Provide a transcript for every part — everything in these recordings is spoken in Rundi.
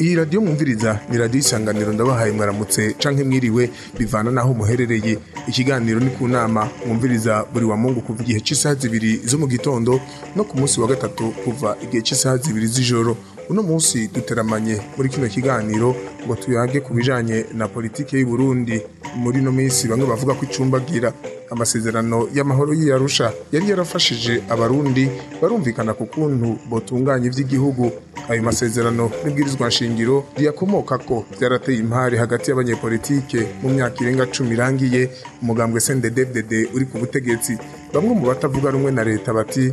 iyi radiyo mwumviriza ni radiyo isanganiro ndabahaye mwaramutse canke mwiriwe bivana naho muherereye ikiganiro ni ku nama mwumviriza buri wa mungu kuva igihe cy'isaha zibiri zo mu gitondo no ku munsi wa gatatu kuva igihe cy'isaha zibiri z'ijoro uno munsi duteramanye muri kino kiganiro ngo tuyage ku bijanye na politiki y’i Burundi muri no minsi bamwe bavuga ko icumbagira amasezerano y'amahoro yiyarusha yari yarafashije abarundi barumvikana ku kuntu botunganya ivy'igihugu ayo masezerano n'ibwirizwa nshingiro riyakomoka ko byarateye impare hagati y'abanyepolitike mu myaka irenga cumi irangiye umugambwe CNDD-FDD uri ku butegetsi bamwe mu batavuga rumwe na leta bati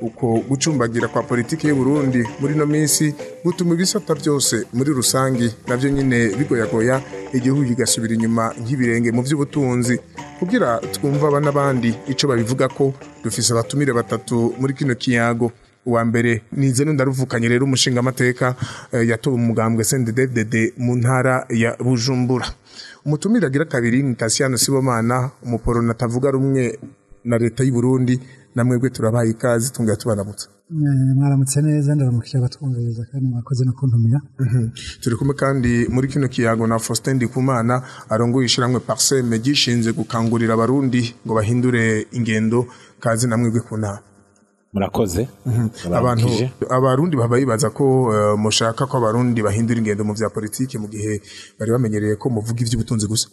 uko gucumbagira kwa politiki y'u Burundi muri no minsi gutuma ibisata byose muri rusange nabyo nyine bigoyagoya igihugu kigasubira inyuma nk'ibirenge mu by'ubutunzi kugira twumva aba n'abandi icyo babivuga ko dufise abatumire batatu muri kino kiyago uwa mbere nize ndaruvukanye rero umushinga amateka eh, yatowe umugambwe CNDD-FDD mu ntara ya Bujumbura umutumire agira kabiri ni Cassiano Sibomana umuporo natavuga rumwe na leta y'u Burundi namwebwe turabaye ikaze tunga tubanamutsa eh, mwaramutse neza ndaramukije abatwumviriza kandi mwakoze no kuntumira mhm. turi kumwe kandi muri kino kiyago na Faustin Ndikumana arongoye ishiramwe Parseme gishinze gukangurira abarundi ngo bahindure ingendo kazi namwebwe ku nama murakoze mhm. abantu abarundi baba bibaza ko eh, mushaka ko abarundi bahindura ingendo mu bya politiki mu gihe bari bamenyereye ko muvuga iby'ubutunzi gusa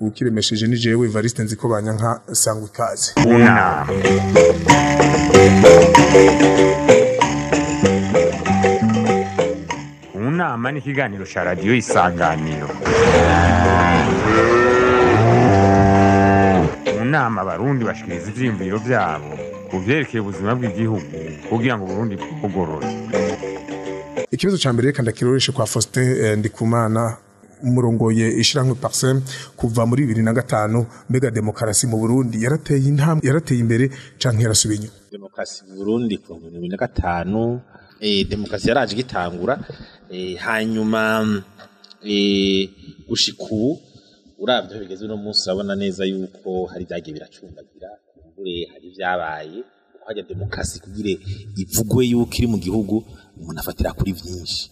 ukiremesheje ni jewe Evariste nziko banyanka sangwa ikaze unama ni ikiganiro cya radiyo isanganiro inama abarundi bashikiriza ivyiyumviro vyabo ku byerekeye ubuzima bw'igihugu kugira ngo burundi bugorore ikibazo cya mbere reka ndakiroreshe kwa faustin eh, ndikumana umurongoye ishiramwe Parsem kuva muri na gatanu mbega demokarasi mu Burundi yarateye intambwe yarateye imbere canke yarasubiye inyuma demokarasi mu Burundi kuva 2005 eh demokarasi yaraje gitangura eh, hanyuma eh urabye bigeze uno munsi urabona neza yuko hari ibyagiye biracumbagira kumbure hari ibyabaye kuko hajya demokarasi kugira ivugwe yuko iri mu gihugu umuntu afatira kuri byinshi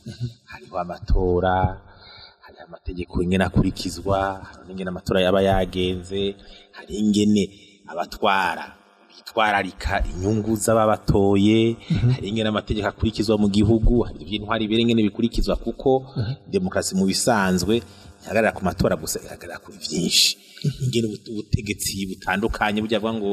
hariho amatora hari amategeko ingene akurikizwa hari ingene amatora yaba yagenze hari ingene abatwara bitwararika inyungu z'ababatoye hari ingene amategeko akurikizwa mu gihugu hari ibintu hari ingene bikurikizwa kuko uhuh. demokarasi mu bisanzwe ntihagarara ku matora gusa ihagarara ku byinshi mhm. ingene ubutegetsi butandukanye bujya avuga ngo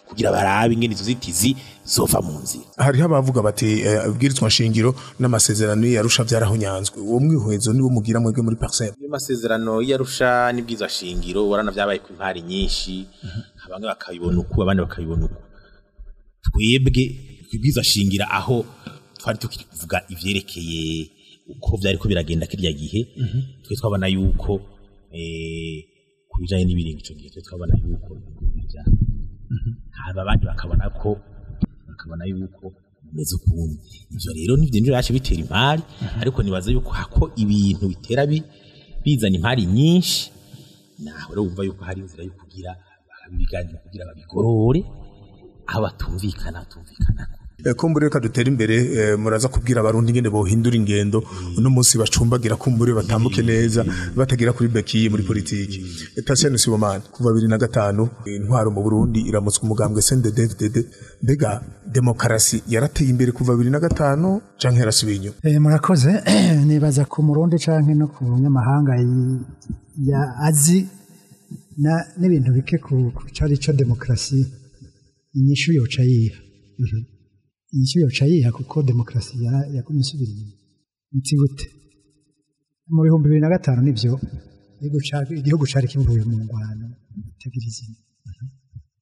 kugira barabe ingene izo zitizi zova mu nzira hariho abavuga bati ubwirizwa eh, nshingiro n'amasezerano y'arusha byarahunyanzwe uwo mwihuhezo niwo mugira mwebwe muri parcelle iyo masezerano y'arusha n'ibwirizwa nshingiro urana byabaye ku impari nyinshi mhm. abamwe bakabibona uku abandi bakabibona uku twebwe ibwirizwa shingira aho twari tukiri kuvuga ivyerekeye uko byari ko biragenda kirya gihe mhm. twe twabona yuko eh, ku bijyanye n'ibirenge icyo gihe twabona yuko haba abandi bakabona ko bakabona yuko bimeze ukundi ibyo rero n'ibyo yaje bitera imari ariko nibaza yuko hako ibintu bitera bizana imari nyinshi nawe rero wumva yuko hari inzira yo kugira bakabiganira kugira babigorore aho batumvikana batumvikana Eh, kumbure reka dutere imbere eh, muraza kubwira abarundi ingene bohindura ingendo uno munsi bacumbagira kumbure batambuke mm. neza batagira kuri beki muri politiki mm. Etienne eh, Sibomana kuva gatanu intwaro mu Burundi iramutswa umugambwe CNDD-FDD mbega demokarasi yarateye imbere kuva 2005 canke yarasubinyo eh murakoze nibaza ku murundi cyangwa no ku nyamahanga ya azi n'ibintu bike ku cari cyo demokarasi inyishu yoca yiha mhm. nicyo yaca kuko demokarasi yakumye isubira inyuma nti gute mu bihumbi bibiri na gatanu nibyo igihugu cyari kivuye mu ngwano itagira izina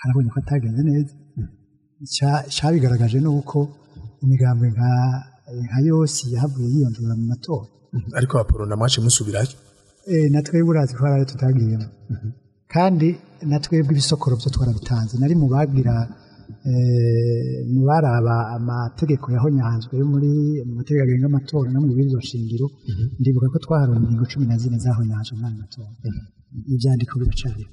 harabonye ko atagenze neza cyabigaragaje ni uko imigambi nka yose yahavuye yiyongera mu matora ariko na mwacu musubirayo na twebwe urazi ko hari tutagiyemo mhm. kandi natwe bw’ibisokoro byo twarabitanze nari mu bagira eh, mu baraba amategeko yaho yahonyanzwe yo muri amategeko agenga amatora no mu bibazo shingiro mhm. ndibuka ko twaharuye ingingo cumi na zine zahonyanzwe umwanya matora mhm. ibyandiko biracariho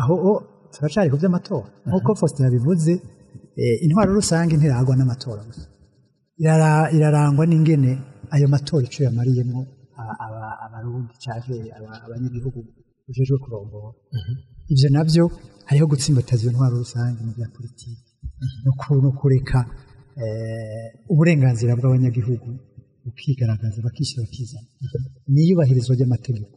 aho turacyari ku by'amatora nk'uko faustin yabivuze eh, intwaro rusange ntiragwa n'amatora gusa irarangwa n'ingene ayo matora icyo yamariyemo abarundi cyangwa abanyagihugu rujejwe kurongora mm-hmm. ibyo nabyo hariho gutsimbataza intwaro rusange mu bya politiki mm-hmm. no kureka eh, uburenganzira bw'abanyagihugu bukigaragaza bakishyura bakizana mm-hmm. n'iyubahirizwa ry'amategeko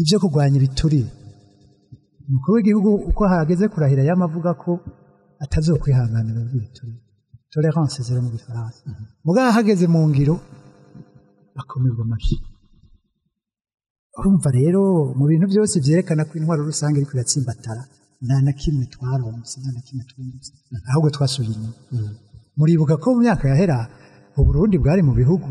ibyo kurwanya ibiturire umukuru w'igihugu uko hageze kurahira yamavuga ko atazokwihanganira ubwiturire tolerance zero mu gifaransa mugaha hageze mu ngiro bakumirwa amashyi urumva rero mu bintu byose byerekana ko intwaro rusange iriko iratsimbatara nta na kimwe twaronse nta na kimwe twumvise mm-hmm. ahubwo twasubiye inyuma muribuka ko mu myaka yahera uburundi bwari mu bihugu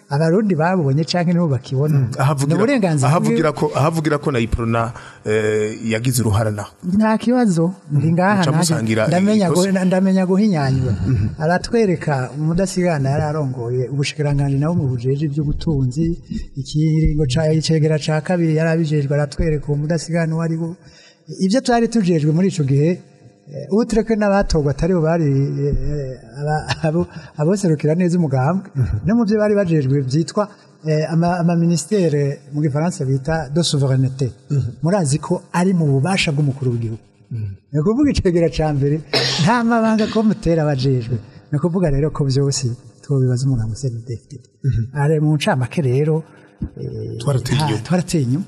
abarundi babonye cyangwa nibo bakibona mm, ahavugira ko ahavugira ko na iprona eh, yagize uruhara naho nta kibazo mm, ndi ngaha ndamenya guhinyanyura mm-hmm. aratwereka umudasigana yari arongoye ubushikiranganji nawe mu bujeje iby'ubutunzi ikiringo cya cegera cya kabiri yari abijejwe aratwereka uwo mudasigana uwo ari we ibyo twari tujejwe muri icyo gihe eh, utureke n'abatorwa atari bo bari eh, aboserukira neza umugambwe no mu byo bari bajejwe byitwa eh, amaminisiteri mu gifaransa bita do souverenete murazi ko ari mu bubasha bw'umukuru w'igihugu ni ukuvuga icegera cya mbere nta mabanga ko mutera abajejwe ni ukuvuga rero ko byose twobibaza umuganga usenidefite mhm. mu ncamake rero twarateye inyuma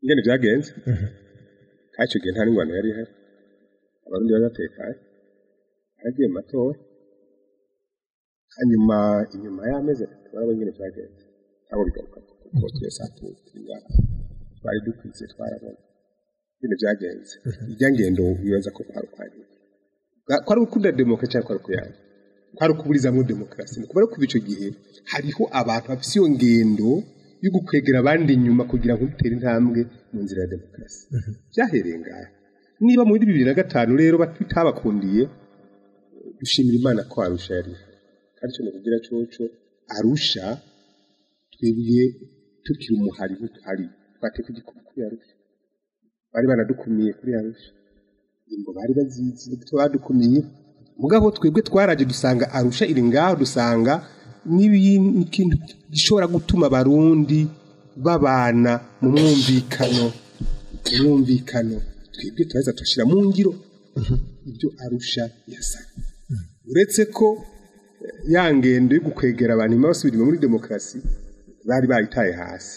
ingene byagenze mhm. ntacyo gihe nta n'ingwano yari ihari abarundi bari batekanye haragiye hanyuma inyuma y'amezi atatu ingene byagenze ntabwo bigaruka kuko mhm. twese twari dukwize twarabona ingene byagenze ijya ngendo wibaza ko twarukwagiye kwari gukunda demokarasi cyangwa kwari kuyanga kwari kuburizamo demokarasi ni kubera icyo gihe hariho abantu bafite iyo ngendo yo gukwegera abandi inyuma kugira ngo dutere intambwe mu nzira ya demokarasi byahereye mhm. ngaha niba muri bibiri na gatanu rero bitabakundiye dushimira imana ko arusha yari kandi cyo kugira coco arusha twebwe tukiri umuhari ntitwari twateka igikuba kuri arusha bari banadukumiye kuri arusha ngo bari bazizi twadukumye mugabo twebwe twaraje dusanga arusha iri ngaho dusanga n'ikintu gishobora gutuma abarundi babana mu mwumvikano mu mwumvikano twebwe turaheza turashyira mu ngiro ibyo arusha yasa uretse ko eh, ya ngendo yo gukwegera abantu nyuma basubirima muri demokarasi bari bayitaye hasi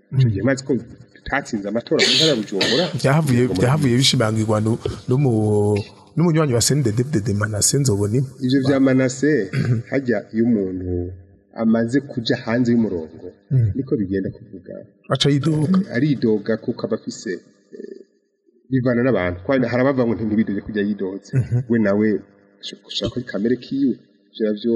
icyo gihe mazi ko tutatsinze amatora mu ntara ya Bujumbura byahavuye byahavuye bishimangirwa n'umu n'umunywanyi wa seni dede de manase nzobona imwe ibyo bya manase hajya iyo umuntu amaze kujya hanze y'umurongo mm. niko bigenda kuvuga aca yidoga eh, aridoga kuko aba afise eh, bivana n'abantu hari abava ngo ntibidoge kujya yidoze mhm. we nawe ushaka kamere kiwe byo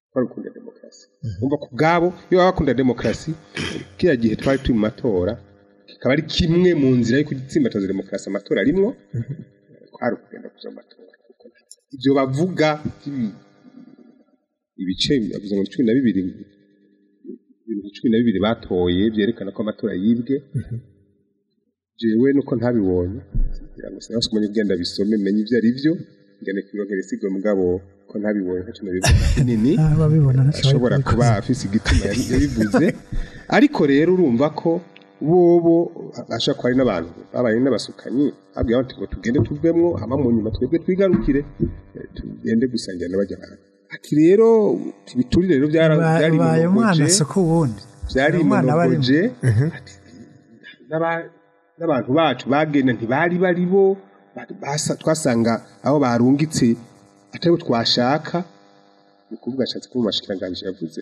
twari mhm. gukunda demokarasi mhm. bumva ku bwabo iyo baba bakunda demokarasi kiriya gihe twari turi mu matora kikaba ari kimwe mu nzira yo kugitsimbataza demokarasi amatora arimwo twari mhm. ukugenda kuza ibyo bavuga ibice avuze ngo cumi na bibiri ibintu cumi na bibiri batoye byerekana ko amatora yibwe jewe nuko ntabibonye kugira ngo sinabashe kumenya ubwenda bisome menye ibyo ari byo ngende kwiyongera isigo mugabo ko ntabibonye nka cumi nini ah, ashobora kuba afise igituma yabivuze ariko rero urumva ko bobo ashobora kuba ari n'abantu babaye n'abasukanyi abwira ngo tugende tuvemwo hama mu nyuma twebwe twigarukire tugende gusangira n'abajya abantu ati rero ibiturire rero byari umwana soko ubundi byari imbonogoje n'abantu bacu bagenda ntibari bari bo twasanga aho barungitse atari bo twashaka ni ukuvuga ashatse kuba umushikiranganji yavuze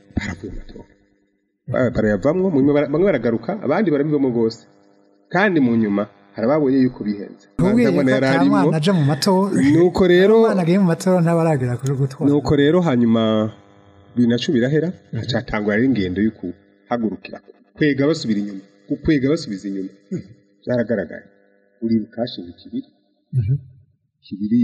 baravuye amatora barayavamo bamwe baragaruka abandi barabivamo rwose kandi mu nyuma hari ababonye yuko bihenze mu mato nuko rero nuko rero hanyuma bibiri na cumi birahera hacatangwa rero ingendo yo kuhagurukira kwega basubira inyuma kwega basubiza inyuma hmm. byaragaragaye uribuka hashinga mhm. kibiri ikibiri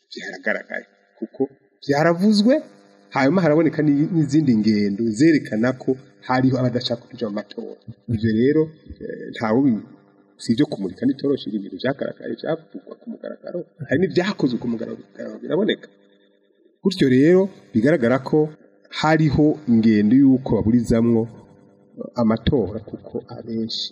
byaragaragaye kuko byaravuzwe hanyuma haraboneka n'izindi ngendo zerekana ko hariho abadashaka kujya mu matora ibyo rero eh, ntawe si ibyo kumurika n'itoroshe ibintu byagaragaye byavugwa ku mugaragaro hari n'ibyakozwe ku mugaragaro biraboneka gutyo rero bigaragara ko hariho ingendo y'uko baburizamwo eh, amatora kuko abenshi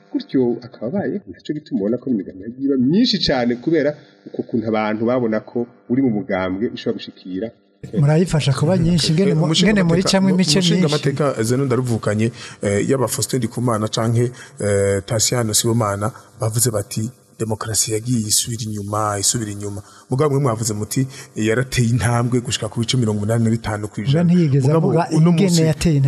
gutyo akabaye nicyo gituma ubona ko imigano yagiye myinshi cyane kubera uko kuntu abantu babona ko uri mu mugambwe ushobora gushikira murayifasha kuba nyinshi ngene muri cyangwa imice myinshi amateka zeno ndaruvukanye eh, yaba Faustin Ndikumana canke eh, Tatiana Sibomana bavuze bati demokarasi yagiye isubira inyuma isubira inyuma mugabo mwe mwavuze muti yarateye intambwe gushika ku bice mirongo inani na bitanu ku ijana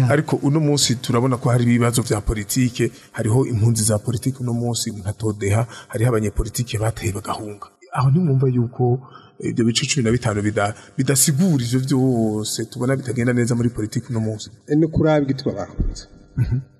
ariko uno munsi turabona ko hari ibibazo bya politiki hariho impunzi za politiki uno munsi nka todeha hariho abanyepolitike bateye bagahunga aho ntimwumva yuko ibyo bice cumi na bitanu bidasigura ibyo byose tubona bitagenda neza muri politiki uno munsi eh, ni kuri abo bahunze mhm.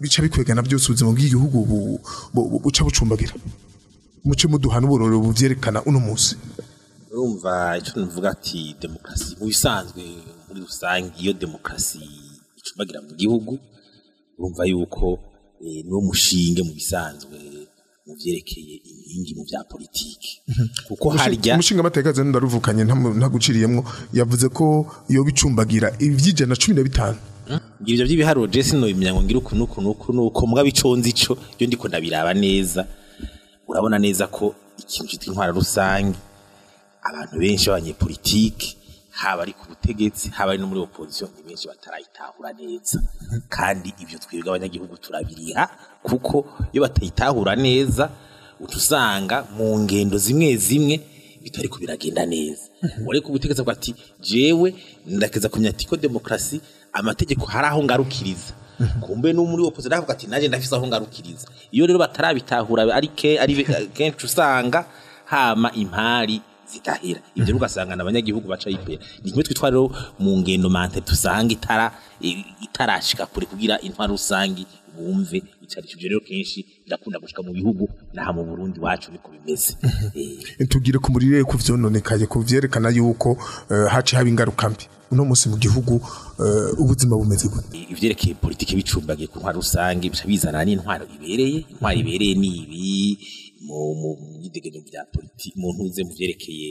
bica bikwegana byose ubuzima bw'igihugu buca bucumbagira muce muduha n'uburoro bubyerekana uno munsi urumva icyo tuvuga ati demokarasi mu bisanzwe muri rusange iyo demokarasi icumbagira mu gihugu urumva yuko Eh, no mushinge mu bisanzwe mu byerekeye inkingi mu bya politiki mhm. kuko harya umushinga amateka ndaruvukanye ntaguciriyemo yavuze ko iyo bicumbagira iby'ijana na cumi na bitanu hmm? ibyo by'ibiharuro jesi nubimenya ngo ngire ukuntu ukuntu ukuntu uko mwabiconze ico byo ndiko ndabiraba neza urabona neza ko ikintu cyitwa intwara rusange abantu benshi b'abanyepolitike haba ari ku butegetsi haba ari no muri opposition ni benshi batarayitahura neza kandi ibyo twebwe abanyagihugu turabiriha kuko iyo batayitahura neza utusanga mu ngendo zimwe zimwe bitari kubiragenda neza ureko ubutegetsi bwa ati jewe ndakeza kumenya ati demokarasi amategeko hari aho ngarukiriza kumbe no muri opposition aravuga ati naje ndafise aho ngarukiriza iyo rero batarabitahura ari ari kenshi usanga hama impari zigahera ibyo ugasanga abanyagihugu baca imbere ni kimwe twitwa rero mu ngendo mante dusanga itara itarashika kure kugira intwaro rusange bumve icyari cyo rero kenshi birakunda gushika mu bihugu naha mu Burundi wacu biko bimeze tugire ku muririre ku vyononekaye ku vyerekana yuko eh, haci haba ingaruka mbi uno munsi mu gihugu eh, ubuzima bumeze gute ivyerekeye politike bicumbagiye ku ntwaro rusange bica bizana n'intwaro ibereye intwaro ibereye ni ibi mu myiteguro bya politiki mu ntuze mu byerekeye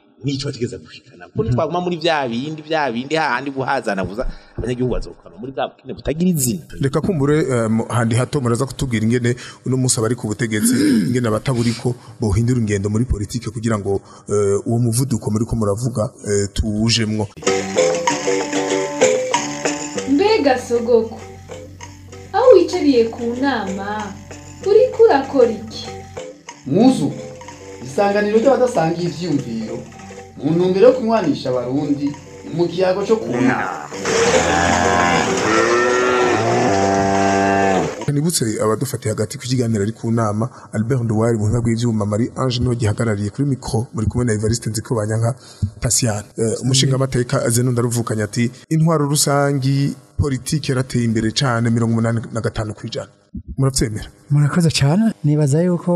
nico kigeze gushikana kuko twaguma muri bya bindi bya bindi hahandi guhazana buza abanyagihugu bazokana muri bya bukene butagira izina reka kumbure handi hato muraza kutubwira ingene uno munsi abari ku butegetsi ingene ko bohindura ingendo muri politike kugira ngo eh, uwo muvuduko muri ko muravuga eh, tuwujemwo mbega sogoko aho wicariye ku nama uri kurakora iki muzuku isanganiro ry'abadasangiye ivyiyumviro mu yo kunywanisha abarundi mu kiyago cyo kuna nibutse abadufatiye hagati ku kiganiro ari ku nama Albert Nduwari mu bw'ibyuma Marie Ange niwe gihagarariye kuri micro muri kumwe na Evariste Nziko banyanka Patiane eh, umushinga amateka azeno ati intwaro rusange politiki yarateye imbere cyane mirongo umunani na 85 kwijana murabyemera murakoze cyane nibaza yuko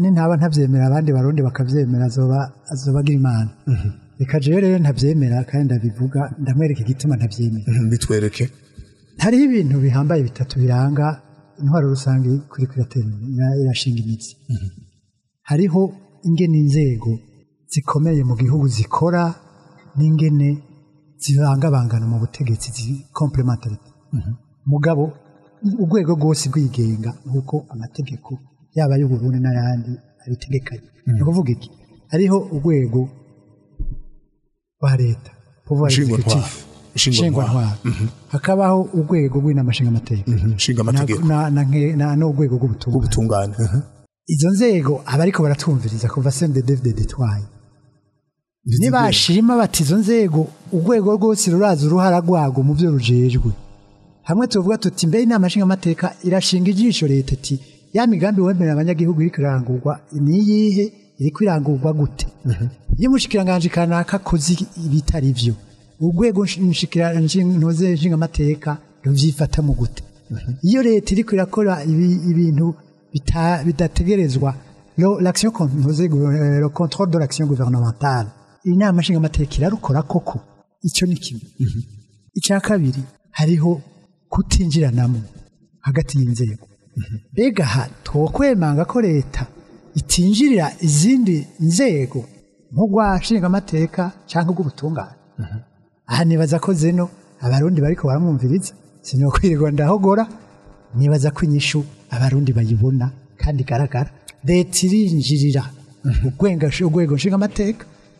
n'intaba ntabyemera abandi barundi bakabyemera azobagira imana mhm. reka jewe rero ntabyemera kandi ndabivuga ndamwereka igituma ntabyemera mhm, bitwereke hariho ibintu bihambaye bitatu biranga intwaro rusange kuri irashinga imitsi mhm. hariho ingene inzego zikomeye mu gihugu zikora n'ingene zibangabangana mu butegetsi zikomplementarite mugabo urwego rwose rwigenga nk'uko amategeko yaba ay'ubururu n'ayandi abitegekanye hmm. ni ukuvuga iki hariho urwego rwa leta pouvoir mhm. hakabaho urwego rw'inama nshingamateka mhm. n'urwego rw'ubutungane mhm. izo nzego abariko baratumviriza kuva sende devide detwaye nibashima bati izo nzego urwego rwose ruraza uruhara rwago mu byo rujejwe hamwe tuvuga tuti mbere inama nshingamateka irashinga ijisho leta iti ya migambi wemera abanyagihugu iri kurangurwa ni iyihe iri kwirangurwa gute mhm. iyo umushyikiranganje kanaka akoze ibitari byo urwego ntuze nshingamateka rubyifata mu gute mhm. iyo leta iri kurakora ibintu bidategerezwa eh, le contrôle de l'action gouvernementale inama nshingamateka irarukora koko icyo ni kimwe mhm. icya kabiri hariho kutinjiranamo hagati y'inzego mbega aha twokwemanga ko leta itinjirira izindi nzego nk'urwashingamateka cyangwa urw'ubutungane mhm. aha nibaza ko zino abarundi bari baramwumviriza sinokwirirwa ndahogora nibaza ko inyishu abarundi bayibona kandi igaragara leta irinjirira mhm. urwego nshingamateka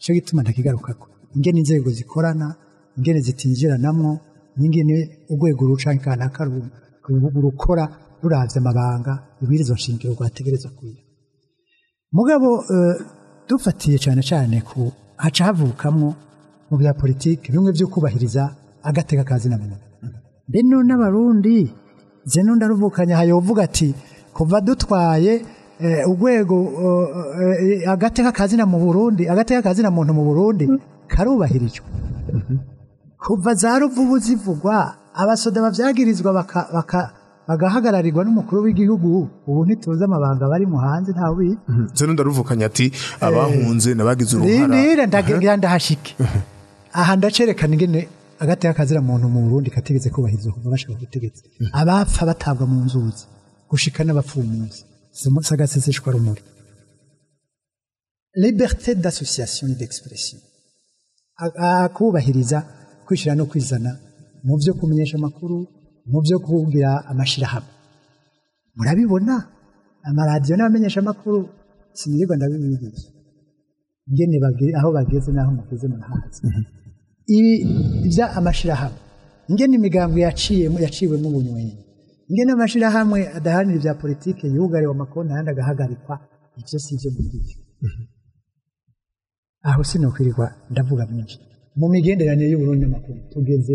icyo gituma ndakigaruka ko ingene inzego zikorana ingene zitinjiranamo n'ingene urwego ruca kanaka rukora ruranze amabanga ibirizo nshingiro rwategereza kugira mugabo eh, dufatiye cyane cyane ku haca havukamo mu bya politiki bimwe byo kubahiriza agateka kazina muntu bino n'abarundi zeno ndaruvukanya hayovuga ati kuva dutwaye eh, urwego eh, agateka kazina mu burundi agateka kazina muntu mu burundi karubahirijwe mhm. kuva za ruvubu zivugwa abasoda babyagirizwa agahagararirwa n'umukuru w'igihugu ubu ntituzi amabanga barimo hanze ntawe mhm. ubizi nze ndaruvukanye ati eh, abahunze nabagize uruhara ndagira ndahashike aha ndacerekana ingene agati y'akazira muntu mu Burundi katigeze kubahiriza kuva bashaka gutegetsa mhm. abapfa batabwa mu nzuzi gushika n'abapfumuzi sagaseseshwa rumuri liberté d'association d'expression akubahiriza kwishira no kwizana mu byo kumenyesha amakuru mu byo kubwira amashyirahamwe murabibona amaradiyo n'abamenyeshamakuru sinirirwa ndabibigisha ngene aho bageze n'aho mugeze murahazi mhm. ibi bya amashyirahamwe ingene imigambi yaciyemo yaciwemo ubunywenyi ingene amashyirahamwe adaharanira ibya politiki yugariwe amakonti ahandi agahagarikwa ibyo si ibyo mubwira mhm. aho sinokwirirwa ndavuga byinshi mu migenderanire y'uburundi n'amakuru tugeze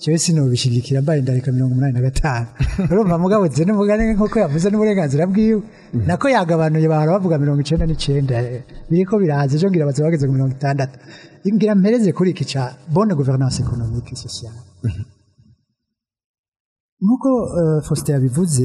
cyewe sinubishigikira mbaye indarika mirongo inani na gatanu urumva mugabo nzi n'umugani nk'uko yavuze n'uburenganzira bwiwe mm. nako yagabanuye bahora bavuga mirongo icyenda n'icyenda biri ko birahaze ejo ngira abazima bageze ku mirongo itandatu ngira mpereze kuri iki cya bone guverinance ekonomike sosiyale mm-hmm. nk'uko eh, faustin yabivuze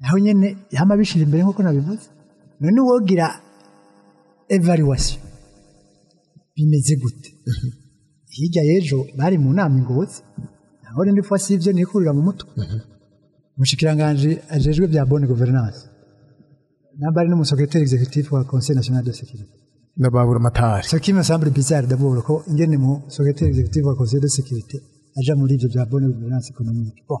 naho nyine yamabishije imbere nk'uko nabivuze none wogira evaluation bimeze gute hirya y'ejo bari mu nama ingozi naho rindi fois si ibyo nikurira mu mutwe umushikiranganji ajejwe bya bonne gouvernance nambari n'umusekreteri executive wa conseil national de sécurité na babura matari ce qui me semble ko ingene mu secrétaire executive wa conseil de sécurité aja muri ibyo bya bone gouvernance economique bon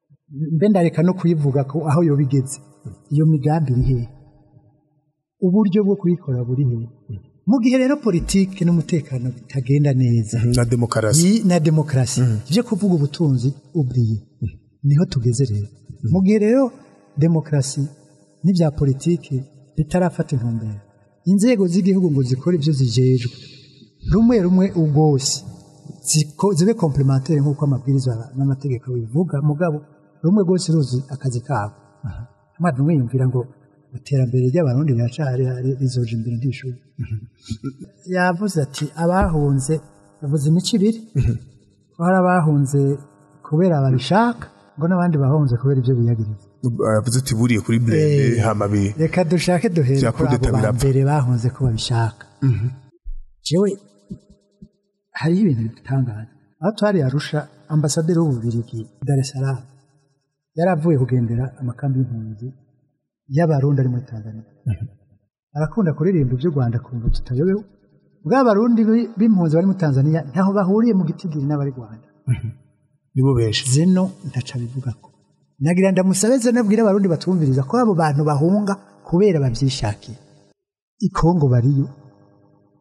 mbe ndareka no kuyivuga ko aho yo bigeze iyo migambi iri hehe uburyo bwo kuyikora buri hehe mu gihe rero politiki n'umutekano bitagenda neza mm-hmm. na demokarasi na demokarasi ibyo mm-hmm. kuvuga ubutunzi uburiye mm-hmm. niho tugeze rero mu gihe rero demokarasi n'ibya politiki bitarafata intumbero inzego z'igihugu ngo zikore ibyo zijejwe rumwe rumwe ubwose zibe komplementere nk'uko amabwiriza n'amategeko bivuga mugabo rumwe rwose ruzi akazi kabo ntabwo mwiyumvira ngo iterambere ry'abarundi riracari rizoje imbere ntishuri mhm. yavuze ati abahunze yavuze imico ibiri mhm. hari abahunze kubera babishaka ngo n'abandi bahunze kubera ibyo biyagiriza ah, yavuze ati buriye kuri burende eh, hamabi reka dushake duhere kuri abo ba mbere bahunze ko babishaka mhm. jewe hariho ibintu bitangaza aho twari arusha ambasaderi w'ububirigi daresaramu yari avuye kugendera amakambi y'impunzi y'abarundi ari muri tanzania mm-hmm. arakunda kuririmba iby'u rwanda kumva tutayobewe bw'abarundi b'impunzi bari muri tanzania ntaho bahuriye mu gitigiri n'abari rwanda mm-hmm. ntibubeshe zino ntaca bivuga ko nagira ndamusabe zino abwira abarundi batumviriza ko abo bantu bahunga kubera babyishakiye ikongo bariyo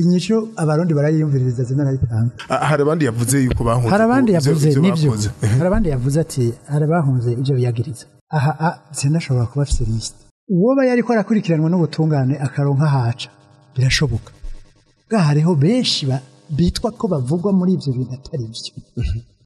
inyisho abarundi barayiyumviriza zimwe na hari abandi yavuze yuko bahunze hari abandi yavuze nibyo hari abandi yavuze ati hari abahunze ibyo biyagiriza aha sinashobora kuba afite lisite uwo aba yari arakurikiranwa n'ubutungane akaronka haca birashoboka bwa hariho benshi bitwa ko bavugwa muri ibyo bintu atari byo mhm.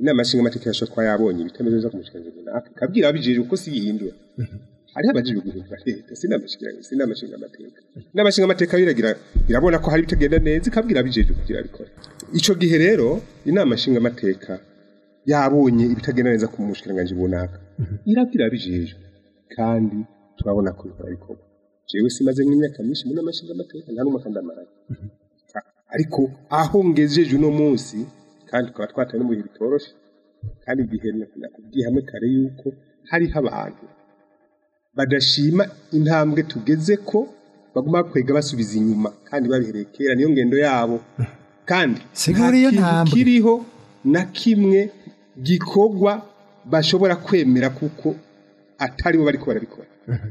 inama nshingamateka yashoboye kuba yabonye ibitameze neza ku mushikiranganji akabwira ababijejwe kuko si yihindura hariho abajijwe guhindura leta si inama nshingamateka inama nshingamateka inama irabona ko hari ibitagenda neza ikabwira ababijejwe kugira abikora ico gihe rero inama nshingamateka yabonye ibitagenda neza ku mushikiranganji runaka irabwira ababijejwe kandi turabona ko bikora bikorwa jewe simaze nk'imyaka myinshi muri amashinga amateka nta n'umwe ariko aho ngejeje uno munsi kandi tukaba twatewe no bitoroshye kandi duherera kubyihamo kare yuko hariho abantu badashima intambwe tugeze ko baguma kwega basubiza inyuma kandi babihereye kera niyo ngendo yabo kandi kiriho na kimwe gikorwa bashobora kwemera kuko ataribo bari ko barabikora uhuh.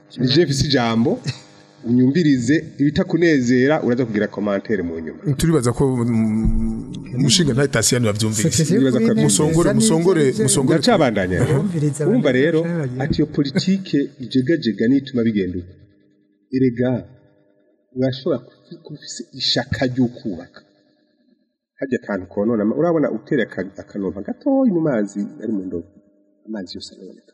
ni jewe isi jambo unyumvirize ibitakunezera uraza kugira commentaire mu nyuma turibaza ko mushinga nta station yavyumvise musongore musongore musongore cyabandanya urumva rero ati yo politique ijegajega nituma bigenda erega urashobora kufise ishaka ry'ukubaka hajya kantu konona urabona utera akanova gatoyi mu mazi ari mu ndobo amazi yose araboneka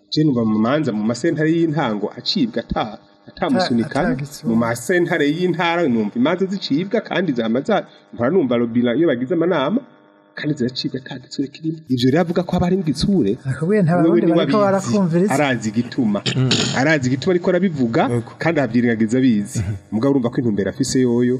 je numva mu manza mu masentare y'intango acibwa ataha atamusunika mu masentare y'intara numva imanza zicibwa kandi zamaza mpora numva robira iyo bagize amanama kandi ziracibwa nta gitsure kirimo ivyo rero avuga ko haba harimo igitsure arazi igituma arazi igituma ariko arabivuga kandi abyirengagiza abizi mugabo urumva ko intumbero afise yoyo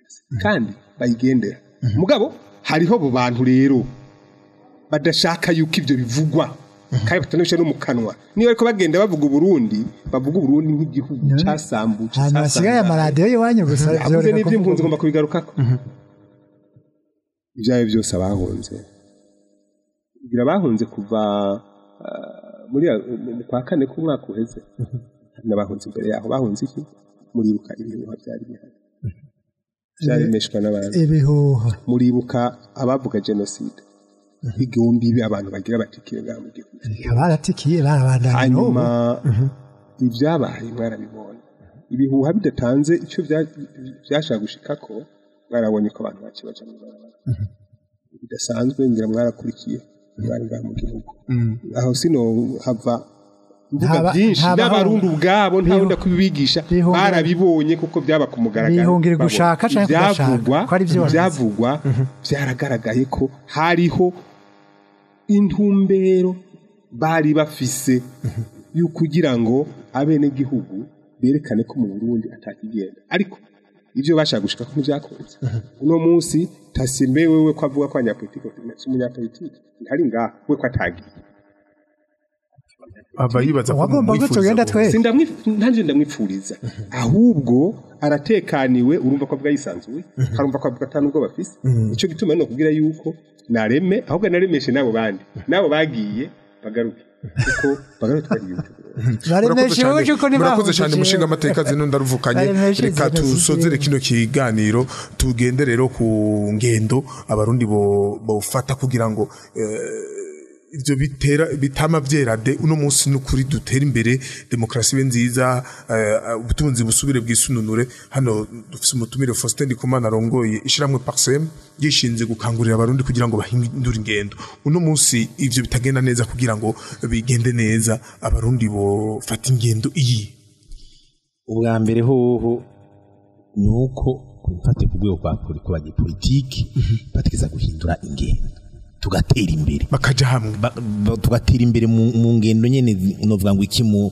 mhm. kandi bayigendera mugabo hariho abo bantu rero badashaka yuko ibyo bivugwa Mhm. kandi batandukanye no mu kanwa niba ariko bagenda bavuga uburundi bavuga uburundi nk'igihugu mhm. cyasambu ahantu hasigaye amaradiyo y'iwanyu gusa avuze n'iby'impunzi ugomba kubigarukako mhm. ibyo ari byose abahunze birabahunze kuva ah, muri eh, kwa kane k'umwaka uheze n'abahunze imbere yaho bahunze iki muribuka ibihuha byari bihari byari bimeshwa n'abandi ibihuha muribuka abavuga jenoside nk'igihumbi abantu bagira batikiye ngaha mu gihugu reka baratikiye barabandanya hanyuma ibyabaye mwarabibonye ibihuha bidatanze icyo byashaka gushikako mwarabonye ko abantu bakibaje mu barabara bidasanzwe ngira mwarakurikiye mwari ngaha mu gihugu mm. aho sino hava mvuga byinshi n'abarundi ubwabo ntiyunda kubibigisha barabibonye kuko byaba ku mugaragaro bihungire byavugwa byaragaragaye ko hariho intumbero bari bafise yo kugira ngo abenegihugu berekane ko mu Burundi atakigenda ariko ibyo bashaka gushika ko byakunze uno munsi tasimbe wewe ko avuga ko abanyapolitiki umunyapolitiki ntari ngaho we ko atagiye aba yibaza ko nanjye ndamwipfuriza ahubwo aratekaniwe urumva ko abwa yisanzuye harumva mhm. ko abwa ubwo bafise mhm. icyo gituma ni ukubwira yuko nareme ahubwo naremeshe n'abo bandi mhm. n'abo bagiye bagaruke kuko bagaruke twariye baremeshe cyane mushinga amateka zino ndaruvukanye reka tusozere kino kiganiro tugende rero ku ngendo abarundi bawufata kugira ngo eh, ibyo bitera bitama byera de uno munsi n'ukuri dutera imbere demokarasi ibe nziza eh, ubutunzi busubire bwisununure hano dufite umutumire Faustin Ndikumana arongoye ishiramwe Paxem yishinze gukangurira abarundi kugira ngo bahindure ingendo uno munsi ivyo bitagenda neza kugira ngo bigende neza abarundi bofata ingendo iyi ubwa mbere hoho nuko kubifate kugwego kwa kwa politiki mhm. bategeza guhindura ingendo tugatera imbere bakajya hamwe tugatera imbere mu ngendo nyine novuga ngo iki mu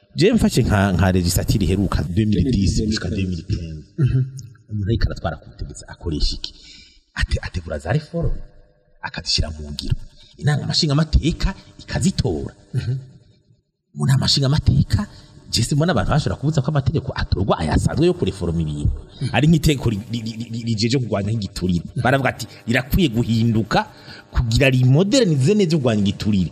jewe mfashe nka regisatire iheruka 2010 gushika 2015 umuntu ariko aratwara ku butegetsi akoresha iki ategura za reforme akazishyira mu ngiro inama nshingamateka ikazitora mu mhm. nama nshingamateka jese mbona abantu bashobora kubuza ko amategeko atorwa ayasanzwe yo kureforoma ibintu mhm. ari nk'itegeko rijeje kurwanya nk'igiturire mhm. baravuga ati rirakwiye guhinduka kugira rimodernize neza kurwanya igiturire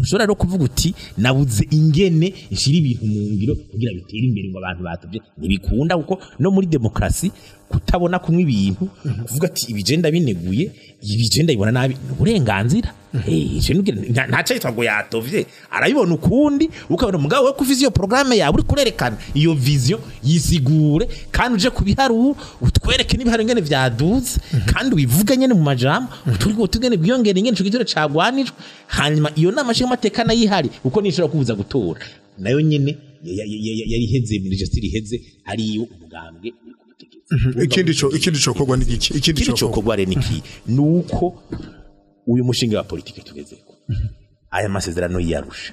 ushobora no kuvuga uti nabuze ingene nshira ibintu mu ngiro kugira bitere imbere ngo abantu batubye ntibikunda kuko no muri demokarasi kutabona kumwe ibintu kuvuga ati ibigenda bineguye ibigenda bibona nabi ni uburenganzira Eh, ntacyo ngo yatovye arabibona ukundi ukabona umugabo we kuviza iyo porogaramu yawe uri kurerekana iyo viziyo yisigure kandi uje kubiharura utwereke n'ibihari ngene vyaduze mhm. kandi wivuge nyene mu majambo mhm. uturi utugene bwiyongera ingene ico gitoro cagwanijwe hanyuma iyo nama nshingamateka nayihari kuko nishobora kubuza gutora nayo nyene yariheze muri jasitiri iheze ariyo umugambwe mhm. ikindi cyo ikindi cyo kogwa ni iki ikindi cyo kogwa re niki nuko uyu mushinga wa politiki tugeze ko aya masezerano y'iyarusha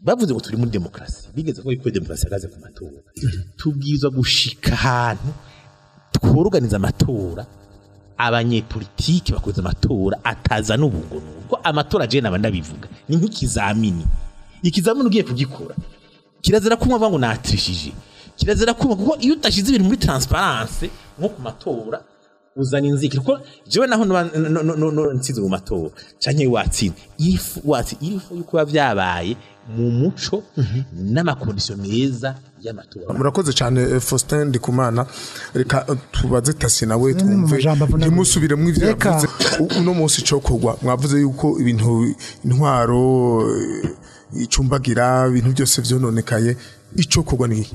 bavuze ngo turi muri demokarasi bigeze ko kuri demokarasi ihagaze ku matora tubwirizwa gushika ahantu tworoganiza amatora abanyepolitiki bakoze amatora ataza n'ubungo nuko amatora agiye naba ni nk'ikizamini ikizamini ugiye kugikora kirazira kunywa ngo natirishije kirazira kunywa kuko iyo udashyize ibintu muri taransiparanse nko ku matora uzanye inzikiro kuko jewe naho nsinze mu matora canke watsinda ifu yuko byabaye mu muco mhm. n'amakondisiyo meza y'amatora murakoze cyane eh, faustin ndikumana reka eh, tubaze tasi nawe twumve ntimusubiremo ibyo yavuze uno munsi cokorwa mwavuze yuko ibintu intwaro eh, icumbagira ibintu byose byononekaye icyo kugwa ni iki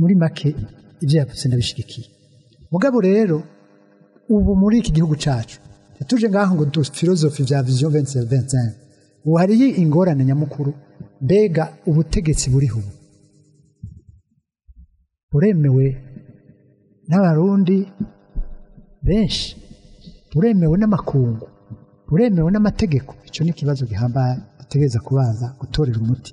muri make ibyo yavuze ndabishyigikiye mugabo rero ubu muri iki gihugu cyacu tuje ngaho ngo filozofi bya viziyo vensi vensi ubu hariyo ingorane nyamukuru mbega ubutegetsi buriho ubu buremewe n'abarundi benshi buremewe n'amakungu buremewe n'amategeko icyo ni ikibazo gihambaye dutegereza kubanza gutorera umuti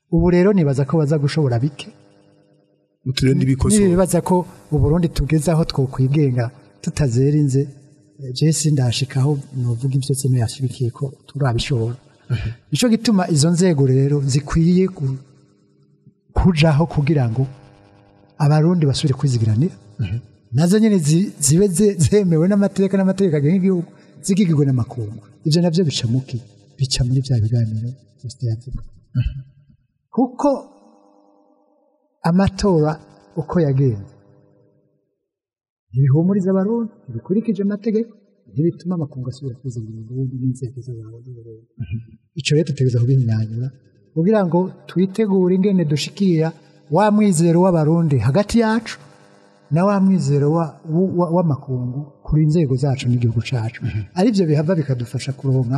ubu rero nibaza ko baza gushobora bike nibaza ko uburundi tugeze aho twokwigenga tutazerinze jesi ndashikaho nuvuga ibyo sinuyashyigikiye ko turabishobora icyo gituma izo nzego rero zikwiye kujaho kugira ngo abarundi basubire kwizigiranira mhm. nazo nyine zibe zemewe n'amateka n'amategeko agenga igihugu zigigirwe n'amakungu ibyo nabyo bica muki bica muri bya biganiro mhm. kuko amatora uko yagenze ntibihumuriza abarundi ntibikurikije amategeko ntibituma amakungu asubira kuza mu bihugu by'inzego z'abayobozi icyo rero tutegereza kubinyanyura kugira ngo twitegure ingene dushikira wa mwizero w'abarundi hagati yacu na wa mwizero w'amakungu kuri inzego zacu n'igihugu cyacu aribyo bihava bikadufasha kuronka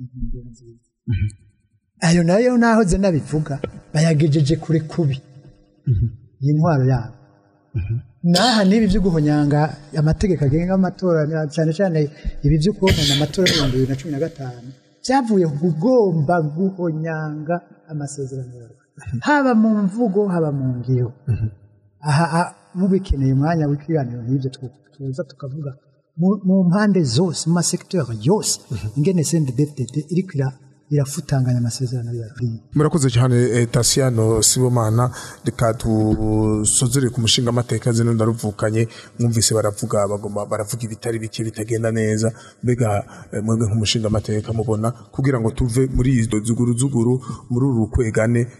intumbero nziza mhm. ayo nayo naho ze nabivuga bayagejeje kure kubi mhm. iyi ntwaro yabo mhm. naha n'ibi byo guhonyanga amategeko agenga amatora cyane cyane ibi byo kubonana amatora y'ibihumbi bibiri na cumi na gatanu byavuye ku guhonyanga amasezerano yawe haba mu mvugo haba mu ngiro aha mubikeneye umwanya w'ikiganiro nk'ibyo tuza tukavuga mu mpande zose mu masekiteri yose ingene sendideputete iri kwira irafutanganya amasezerano yapfuye murakoze cyane eh, tasiyano sibomana reka dusuzure ku mushinga amateka zino ndaruvukanye mwumvise baravuga bagomba baravuga ibitari bike bitagenda neza mbega eh, mwebwe nk'umushinga amateka mubona kugira ngo tuve muri izo zuguru zuguru muri uru kwegane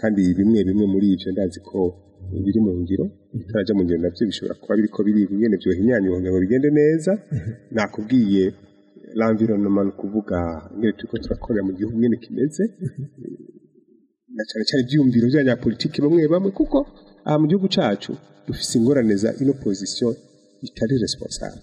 kandi bimwe bimwe muri ivyo ndazi ko biri mu ngiro tarajya mu ngiro navyo bishobora kuba biriko biri ingene byohinyanyuwe ngo bigende neza nakubwiye l'environnement ni ukuvuga ingeri turi ko turakorera mu gihugu nyine kimeze mm-hmm. na cyane cyane ibyiyumviro by'abanyapolitiki bamwe bamwe kuko aha mu gihugu cyacu dufite ingorane za ino pozisiyo itari responsable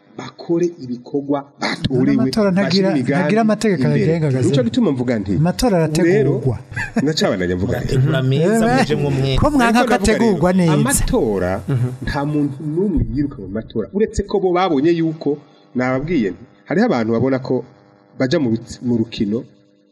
bakore ibikorwa batorewe ntagira amategeko agenga gazeta nico gituma mvuga nti amatora arategurwa ndacabananya mvuga ko mwanka kategurwa neza amatora mhm. nta muntu n'umwe yiruka mu matora uretse ko bo babonye yuko nababwiye hariho abantu babona ko baja mu rukino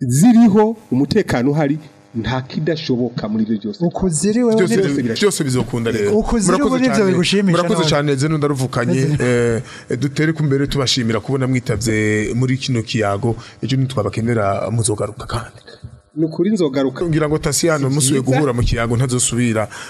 ziriho umutekano uhari nta kidashoboka muri ibyo byose uko ziriwe byose bizokunda rero uko ziriwe murakoze cyane zeno ndaruvukanye eh, eh, dutere ku mbere tubashimira kubona mwitabye muri kino kiyago ejo ntitwabakenera muzogaruka kandi nukuri nzogaruka ngira ngo tasiyano musuye guhura mu kiyago ntazosubira